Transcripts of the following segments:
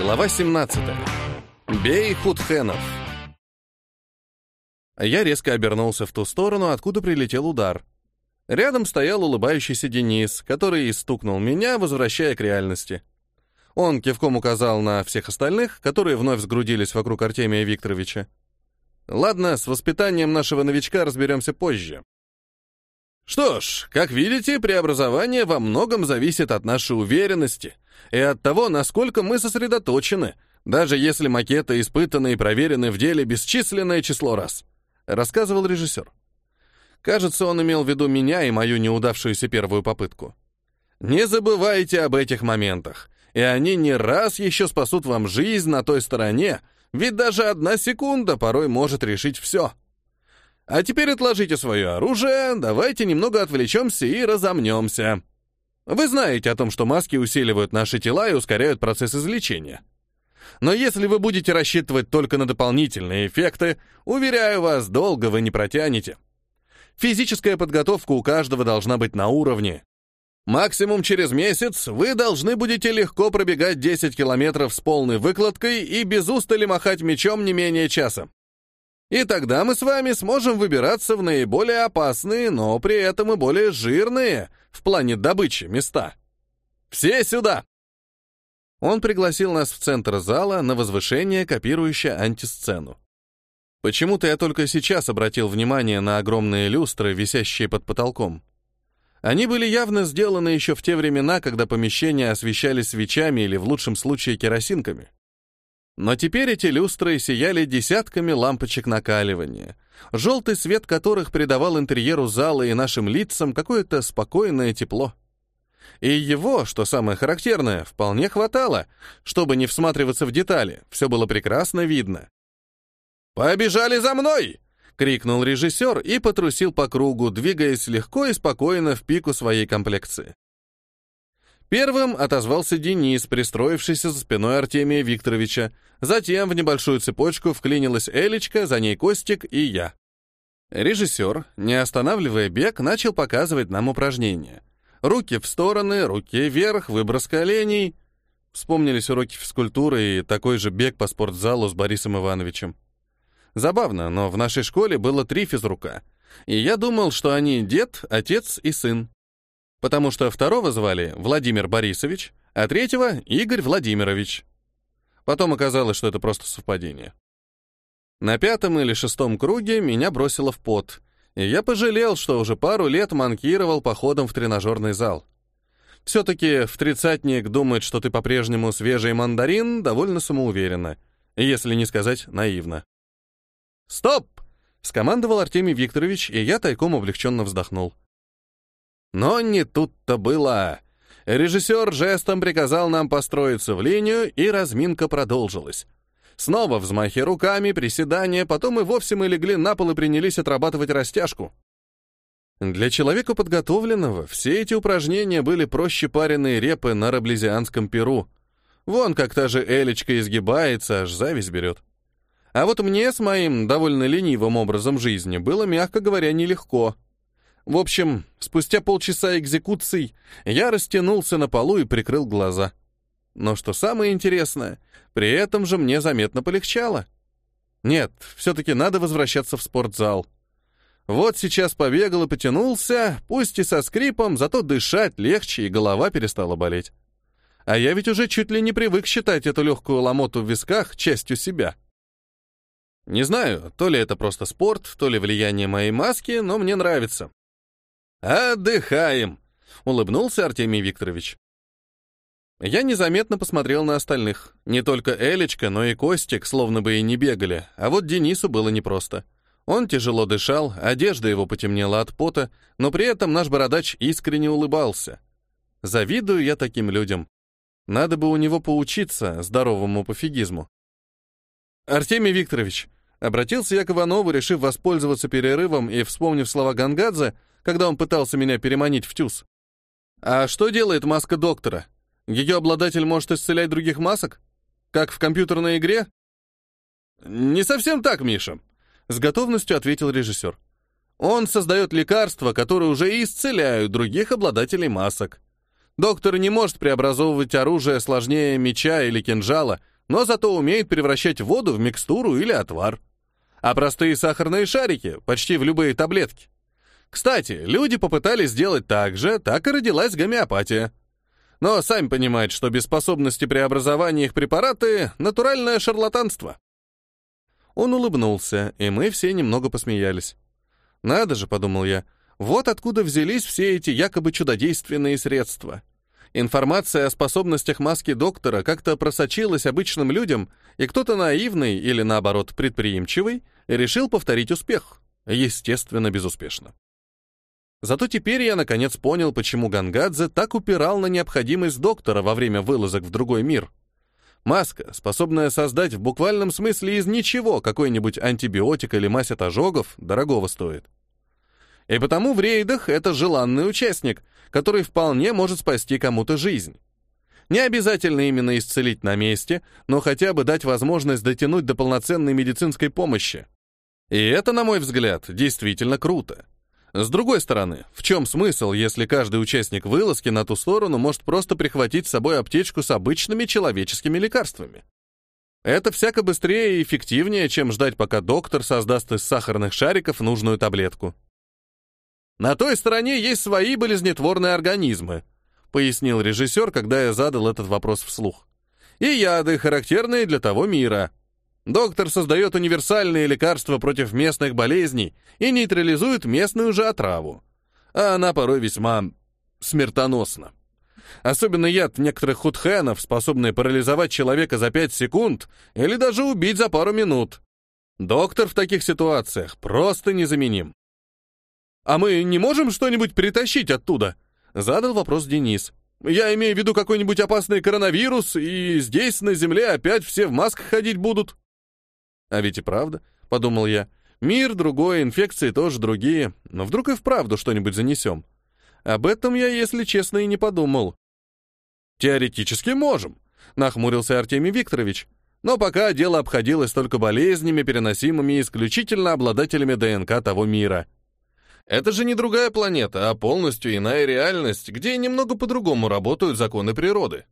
Глава 17. Бей Худхенов. Я резко обернулся в ту сторону, откуда прилетел удар. Рядом стоял улыбающийся Денис, который стукнул меня, возвращая к реальности. Он кивком указал на всех остальных, которые вновь сгрудились вокруг Артемия Викторовича. Ладно, с воспитанием нашего новичка разберемся позже. Что ж, как видите, преобразование во многом зависит от нашей уверенности и от того, насколько мы сосредоточены, даже если макеты испытаны и проверены в деле бесчисленное число раз, рассказывал режиссер. Кажется, он имел в виду меня и мою неудавшуюся первую попытку. Не забывайте об этих моментах, и они не раз еще спасут вам жизнь на той стороне, ведь даже одна секунда порой может решить все. А теперь отложите свое оружие, давайте немного отвлечемся и разомнемся. Вы знаете о том, что маски усиливают наши тела и ускоряют процесс излечения. Но если вы будете рассчитывать только на дополнительные эффекты, уверяю вас, долго вы не протянете. Физическая подготовка у каждого должна быть на уровне. Максимум через месяц вы должны будете легко пробегать 10 километров с полной выкладкой и без устали махать мечом не менее часа. И тогда мы с вами сможем выбираться в наиболее опасные, но при этом и более жирные в плане добычи места. Все сюда! Он пригласил нас в центр зала на возвышение, копирующее антисцену. Почему-то я только сейчас обратил внимание на огромные люстры, висящие под потолком. Они были явно сделаны еще в те времена, когда помещения освещались свечами или, в лучшем случае, керосинками. Но теперь эти люстры сияли десятками лампочек накаливания, желтый свет которых придавал интерьеру зала и нашим лицам какое-то спокойное тепло. И его, что самое характерное, вполне хватало, чтобы не всматриваться в детали, все было прекрасно видно. «Побежали за мной!» — крикнул режиссер и потрусил по кругу, двигаясь легко и спокойно в пику своей комплекции. Первым отозвался Денис, пристроившийся за спиной Артемия Викторовича. Затем в небольшую цепочку вклинилась Элечка, за ней Костик и я. Режиссер, не останавливая бег, начал показывать нам упражнения. Руки в стороны, руки вверх, выброс коленей. Вспомнились уроки физкультуры и такой же бег по спортзалу с Борисом Ивановичем. Забавно, но в нашей школе было три физрука. И я думал, что они дед, отец и сын потому что второго звали Владимир Борисович, а третьего — Игорь Владимирович. Потом оказалось, что это просто совпадение. На пятом или шестом круге меня бросило в пот, и я пожалел, что уже пару лет манкировал походом в тренажерный зал. Все-таки в тридцатник думать, что ты по-прежнему свежий мандарин, довольно самоуверенно, если не сказать наивно. «Стоп!» — скомандовал Артемий Викторович, и я тайком облегченно вздохнул. Но не тут-то было. Режиссер жестом приказал нам построиться в линию, и разминка продолжилась. Снова взмахи руками, приседания, потом и вовсе мы легли на пол и принялись отрабатывать растяжку. Для человека подготовленного все эти упражнения были проще пареной репы на раблезианском перу. Вон как та же Элечка изгибается, аж зависть берет. А вот мне с моим довольно ленивым образом жизни было, мягко говоря, нелегко. В общем, спустя полчаса экзекуций я растянулся на полу и прикрыл глаза. Но что самое интересное, при этом же мне заметно полегчало. Нет, все-таки надо возвращаться в спортзал. Вот сейчас побегал и потянулся, пусть и со скрипом, зато дышать легче и голова перестала болеть. А я ведь уже чуть ли не привык считать эту легкую ломоту в висках частью себя. Не знаю, то ли это просто спорт, то ли влияние моей маски, но мне нравится. «Отдыхаем!» — улыбнулся Артемий Викторович. Я незаметно посмотрел на остальных. Не только Элечка, но и Костик словно бы и не бегали, а вот Денису было непросто. Он тяжело дышал, одежда его потемнела от пота, но при этом наш бородач искренне улыбался. Завидую я таким людям. Надо бы у него поучиться здоровому пофигизму. «Артемий Викторович», — обратился я к Иванову, решив воспользоваться перерывом и вспомнив слова Гангадзе, когда он пытался меня переманить в тюз. А что делает маска доктора? Ее обладатель может исцелять других масок? Как в компьютерной игре? Не совсем так, Миша, с готовностью ответил режиссер. Он создает лекарства, которые уже исцеляют других обладателей масок. Доктор не может преобразовывать оружие сложнее меча или кинжала, но зато умеет превращать воду в микстуру или отвар. А простые сахарные шарики почти в любые таблетки. Кстати, люди попытались сделать так же, так и родилась гомеопатия. Но сами понимаете, что без способности преобразования их препараты — натуральное шарлатанство. Он улыбнулся, и мы все немного посмеялись. «Надо же», — подумал я, — «вот откуда взялись все эти якобы чудодейственные средства». Информация о способностях маски доктора как-то просочилась обычным людям, и кто-то наивный или, наоборот, предприимчивый решил повторить успех. Естественно, безуспешно. Зато теперь я наконец понял, почему Гангадзе так упирал на необходимость доктора во время вылазок в другой мир. Маска, способная создать в буквальном смысле из ничего какой-нибудь антибиотик или мазь от ожогов, дорогого стоит. И потому в рейдах это желанный участник, который вполне может спасти кому-то жизнь. Не обязательно именно исцелить на месте, но хотя бы дать возможность дотянуть до полноценной медицинской помощи. И это, на мой взгляд, действительно круто. С другой стороны, в чем смысл, если каждый участник вылазки на ту сторону может просто прихватить с собой аптечку с обычными человеческими лекарствами? Это всяко быстрее и эффективнее, чем ждать, пока доктор создаст из сахарных шариков нужную таблетку. На той стороне есть свои болезнетворные организмы, пояснил режиссер, когда я задал этот вопрос вслух. И яды, характерные для того мира — Доктор создает универсальные лекарства против местных болезней и нейтрализует местную же отраву. А она порой весьма смертоносна. Особенно яд некоторых худхенов, способный парализовать человека за 5 секунд или даже убить за пару минут. Доктор в таких ситуациях просто незаменим. «А мы не можем что-нибудь притащить оттуда?» — задал вопрос Денис. «Я имею в виду какой-нибудь опасный коронавирус, и здесь, на Земле, опять все в масках ходить будут». А ведь и правда, подумал я. Мир другой, инфекции тоже другие, но вдруг и вправду что-нибудь занесем. Об этом я, если честно, и не подумал. Теоретически можем, нахмурился Артемий Викторович. Но пока дело обходилось только болезнями, переносимыми исключительно обладателями ДНК того мира. Это же не другая планета, а полностью иная реальность, где немного по-другому работают законы природы.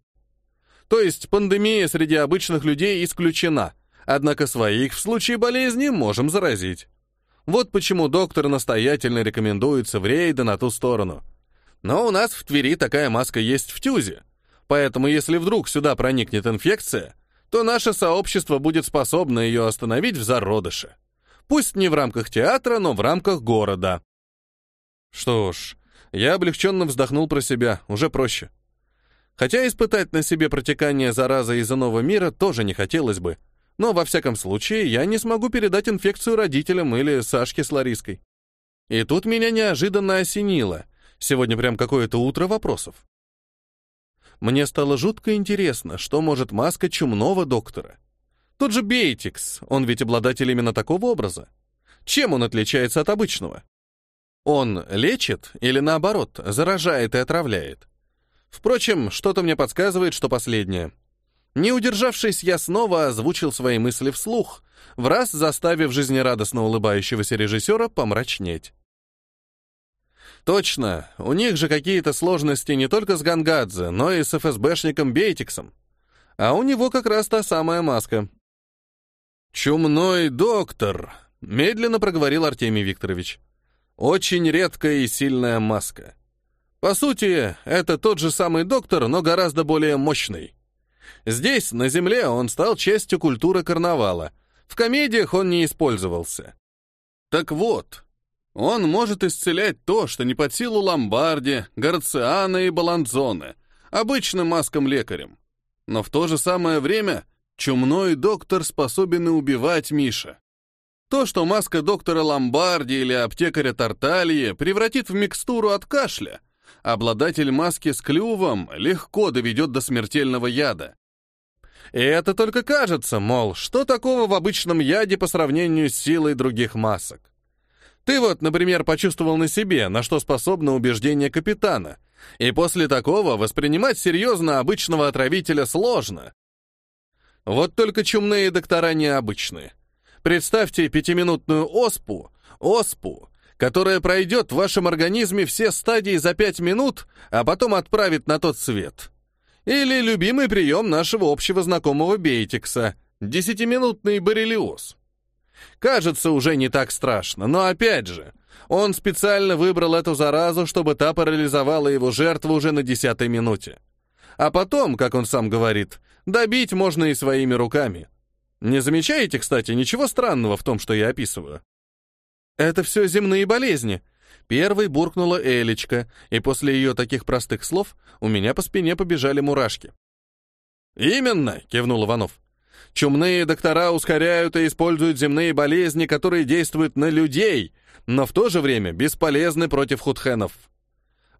То есть пандемия среди обычных людей исключена — Однако своих в случае болезни можем заразить. Вот почему доктор настоятельно рекомендуется в рейды на ту сторону. Но у нас в Твери такая маска есть в Тюзе. Поэтому если вдруг сюда проникнет инфекция, то наше сообщество будет способно ее остановить в зародыше. Пусть не в рамках театра, но в рамках города. Что ж, я облегченно вздохнул про себя, уже проще. Хотя испытать на себе протекание заразы из иного мира тоже не хотелось бы но во всяком случае я не смогу передать инфекцию родителям или Сашке с Лариской. И тут меня неожиданно осенило. Сегодня прям какое-то утро вопросов. Мне стало жутко интересно, что может маска чумного доктора. Тот же Бейтикс, он ведь обладатель именно такого образа. Чем он отличается от обычного? Он лечит или наоборот, заражает и отравляет? Впрочем, что-то мне подсказывает, что последнее. Не удержавшись, я снова озвучил свои мысли вслух, в раз заставив жизнерадостно улыбающегося режиссера помрачнеть. Точно, у них же какие-то сложности не только с Гангадзе, но и с ФСБшником Бейтиксом. А у него как раз та самая маска. «Чумной доктор», — медленно проговорил Артемий Викторович. «Очень редкая и сильная маска. По сути, это тот же самый доктор, но гораздо более мощный. Здесь, на Земле, он стал частью культуры карнавала. В комедиях он не использовался. Так вот, он может исцелять то, что не под силу Ломбарди, Гарциана и Баланзоне, обычным маском-лекарем. Но в то же самое время чумной доктор способен и убивать Миша. То, что маска доктора Ломбарди или аптекаря Тартальи превратит в микстуру от кашля, обладатель маски с клювом легко доведет до смертельного яда. И это только кажется, мол, что такого в обычном яде по сравнению с силой других масок? Ты вот, например, почувствовал на себе, на что способно убеждение капитана, и после такого воспринимать серьезно обычного отравителя сложно. Вот только чумные доктора необычные. Представьте пятиминутную оспу, оспу, которая пройдет в вашем организме все стадии за 5 минут, а потом отправит на тот свет. Или любимый прием нашего общего знакомого Бейтикса — десятиминутный боррелиоз. Кажется, уже не так страшно, но опять же, он специально выбрал эту заразу, чтобы та парализовала его жертву уже на десятой минуте. А потом, как он сам говорит, добить можно и своими руками. Не замечаете, кстати, ничего странного в том, что я описываю? Это все земные болезни. Первой буркнула Элечка, и после ее таких простых слов у меня по спине побежали мурашки. «Именно!» — кивнул Иванов. «Чумные доктора ускоряют и используют земные болезни, которые действуют на людей, но в то же время бесполезны против худхенов.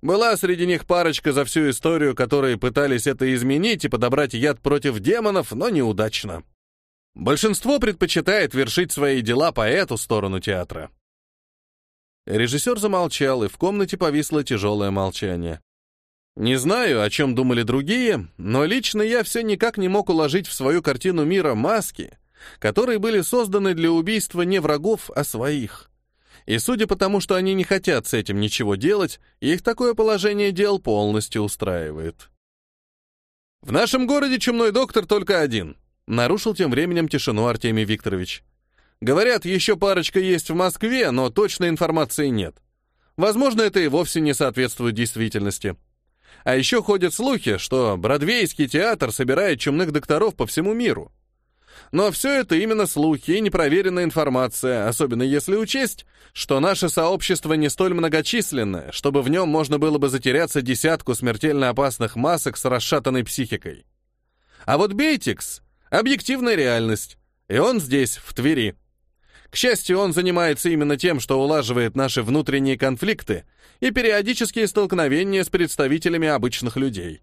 Была среди них парочка за всю историю, которые пытались это изменить и подобрать яд против демонов, но неудачно. Большинство предпочитает вершить свои дела по эту сторону театра. Режиссер замолчал, и в комнате повисло тяжелое молчание. Не знаю, о чем думали другие, но лично я все никак не мог уложить в свою картину мира маски, которые были созданы для убийства не врагов, а своих. И судя по тому, что они не хотят с этим ничего делать, их такое положение дел полностью устраивает. «В нашем городе чумной доктор только один», — нарушил тем временем тишину Артемий Викторович. «Говорят, еще парочка есть в Москве, но точной информации нет. Возможно, это и вовсе не соответствует действительности. А еще ходят слухи, что Бродвейский театр собирает чумных докторов по всему миру. Но все это именно слухи и непроверенная информация, особенно если учесть, что наше сообщество не столь многочисленное, чтобы в нем можно было бы затеряться десятку смертельно опасных масок с расшатанной психикой. А вот Бейтикс — объективная реальность, и он здесь, в Твери. К счастью, он занимается именно тем, что улаживает наши внутренние конфликты и периодические столкновения с представителями обычных людей.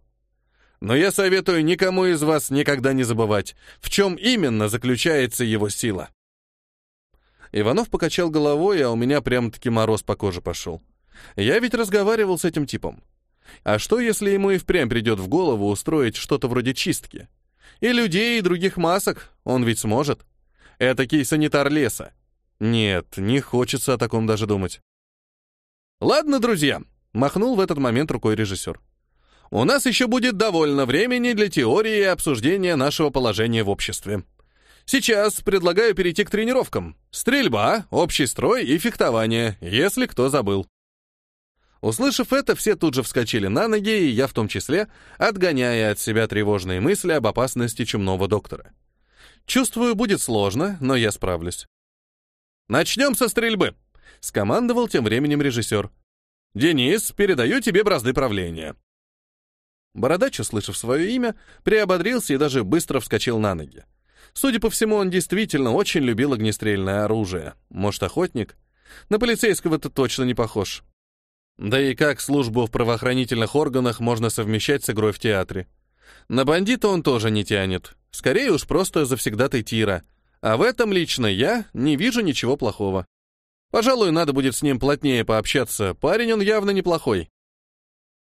Но я советую никому из вас никогда не забывать, в чем именно заключается его сила. Иванов покачал головой, а у меня прям-таки мороз по коже пошел. Я ведь разговаривал с этим типом. А что, если ему и впрямь придет в голову устроить что-то вроде чистки? И людей, и других масок он ведь сможет. Этакий санитар леса. Нет, не хочется о таком даже думать. «Ладно, друзья», — махнул в этот момент рукой режиссер. У нас еще будет довольно времени для теории и обсуждения нашего положения в обществе. Сейчас предлагаю перейти к тренировкам. Стрельба, общий строй и фехтование, если кто забыл. Услышав это, все тут же вскочили на ноги, и я в том числе, отгоняя от себя тревожные мысли об опасности чумного доктора. Чувствую, будет сложно, но я справлюсь. «Начнем со стрельбы», — скомандовал тем временем режиссер. «Денис, передаю тебе бразды правления». Бородач, услышав свое имя, приободрился и даже быстро вскочил на ноги. Судя по всему, он действительно очень любил огнестрельное оружие. Может, охотник? На полицейского-то точно не похож. Да и как службу в правоохранительных органах можно совмещать с игрой в театре? На бандита он тоже не тянет. Скорее уж просто завсегдатый тира. А в этом лично я не вижу ничего плохого. Пожалуй, надо будет с ним плотнее пообщаться. Парень он явно неплохой.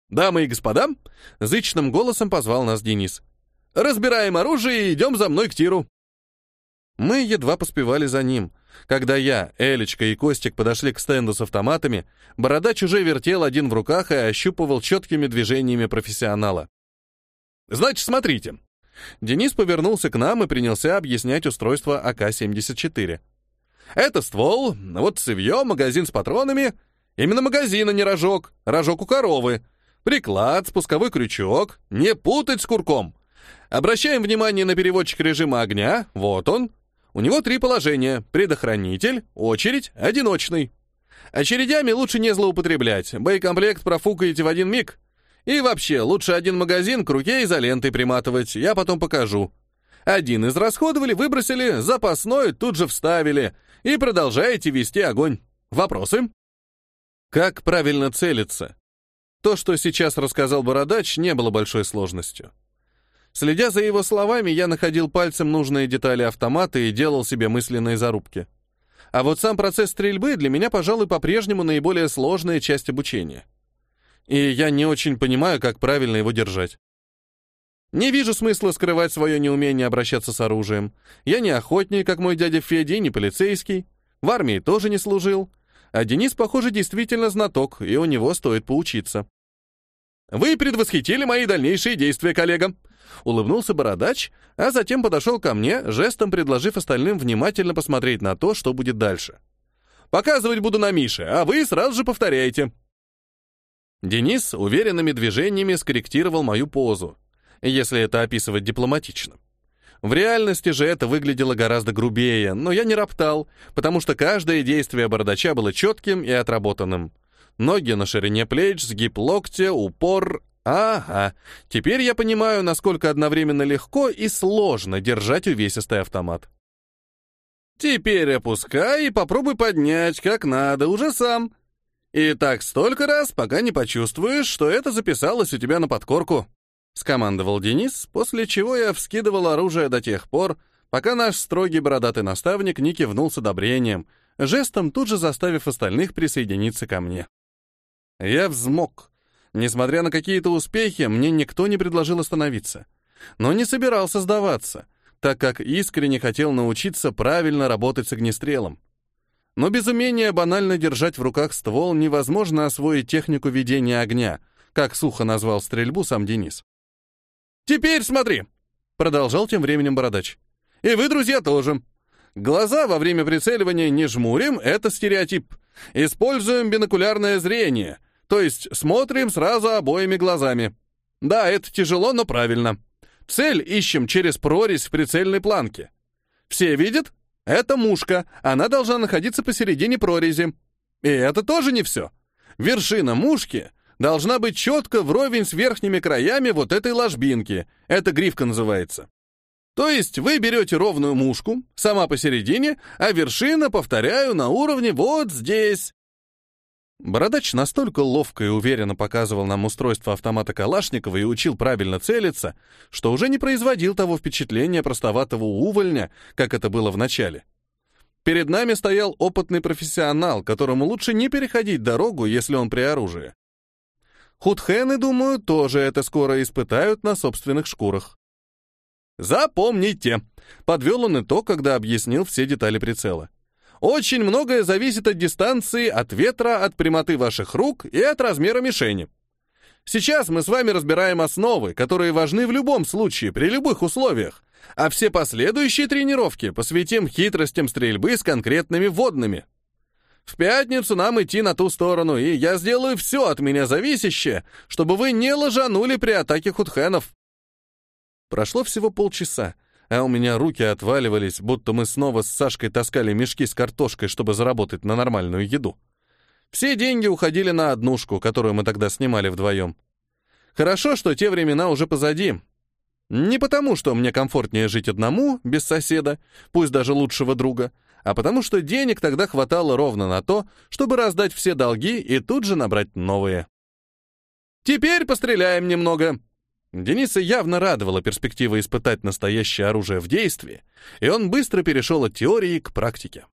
«Дамы и господа!» — зычным голосом позвал нас Денис. «Разбираем оружие и идем за мной к тиру». Мы едва поспевали за ним. Когда я, Элечка и Костик подошли к стенду с автоматами, Бородач уже вертел один в руках и ощупывал четкими движениями профессионала. «Значит, смотрите». Денис повернулся к нам и принялся объяснять устройство АК-74. «Это ствол, вот цевье, магазин с патронами. Именно магазин, а не рожок. Рожок у коровы. Приклад, спусковой крючок. Не путать с курком. Обращаем внимание на переводчик режима огня. Вот он. У него три положения. Предохранитель, очередь, одиночный. Очередями лучше не злоупотреблять. Боекомплект профукаете в один миг. И вообще, лучше один магазин к руке изолентой приматывать. Я потом покажу. Один израсходовали, выбросили, запасной тут же вставили. И продолжаете вести огонь. Вопросы? Как правильно целиться? То, что сейчас рассказал Бородач, не было большой сложностью. Следя за его словами, я находил пальцем нужные детали автомата и делал себе мысленные зарубки. А вот сам процесс стрельбы для меня, пожалуй, по-прежнему наиболее сложная часть обучения. И я не очень понимаю, как правильно его держать. Не вижу смысла скрывать свое неумение обращаться с оружием. Я не охотник, как мой дядя Федя, не полицейский. В армии тоже не служил. А Денис, похоже, действительно знаток, и у него стоит поучиться. «Вы предвосхитили мои дальнейшие действия, коллега!» Улыбнулся бородач, а затем подошел ко мне, жестом предложив остальным внимательно посмотреть на то, что будет дальше. «Показывать буду на Мише, а вы сразу же повторяйте». Денис уверенными движениями скорректировал мою позу, если это описывать дипломатично. В реальности же это выглядело гораздо грубее, но я не роптал, потому что каждое действие бардача было четким и отработанным. Ноги на ширине плеч, сгиб локтя, упор. Ага, теперь я понимаю, насколько одновременно легко и сложно держать увесистый автомат. Теперь опускай и попробуй поднять, как надо, уже сам. И так столько раз, пока не почувствуешь, что это записалось у тебя на подкорку. Скомандовал Денис, после чего я вскидывал оружие до тех пор, пока наш строгий бородатый наставник не кивнул с одобрением, жестом тут же заставив остальных присоединиться ко мне. Я взмок. Несмотря на какие-то успехи, мне никто не предложил остановиться. Но не собирался сдаваться, так как искренне хотел научиться правильно работать с огнестрелом. Но без умения банально держать в руках ствол невозможно освоить технику ведения огня, как сухо назвал стрельбу сам Денис. «Теперь смотри!» — продолжал тем временем бородач. «И вы, друзья, тоже. Глаза во время прицеливания не жмурим, это стереотип. Используем бинокулярное зрение, то есть смотрим сразу обоими глазами. Да, это тяжело, но правильно. Цель ищем через прорезь в прицельной планке. Все видят? Это мушка, она должна находиться посередине прорези. И это тоже не все. Вершина мушки должна быть четко вровень с верхними краями вот этой ложбинки. Это грифка называется. То есть вы берете ровную мушку, сама посередине, а вершина, повторяю, на уровне вот здесь. Бородач настолько ловко и уверенно показывал нам устройство автомата Калашникова и учил правильно целиться, что уже не производил того впечатления простоватого увольня, как это было в начале. Перед нами стоял опытный профессионал, которому лучше не переходить дорогу, если он при оружии. Худхены, думаю, тоже это скоро испытают на собственных шкурах. Запомните, подвел он итог, когда объяснил все детали прицела. Очень многое зависит от дистанции, от ветра, от прямоты ваших рук и от размера мишени. Сейчас мы с вами разбираем основы, которые важны в любом случае, при любых условиях, а все последующие тренировки посвятим хитростям стрельбы с конкретными водными. В пятницу нам идти на ту сторону, и я сделаю все от меня зависящее, чтобы вы не ложанули при атаке худхенов. Прошло всего полчаса, а у меня руки отваливались, будто мы снова с Сашкой таскали мешки с картошкой, чтобы заработать на нормальную еду. Все деньги уходили на однушку, которую мы тогда снимали вдвоем. Хорошо, что те времена уже позади. Не потому, что мне комфортнее жить одному, без соседа, пусть даже лучшего друга, а потому что денег тогда хватало ровно на то, чтобы раздать все долги и тут же набрать новые. «Теперь постреляем немного», Дениса явно радовала перспектива испытать настоящее оружие в действии, и он быстро перешел от теории к практике.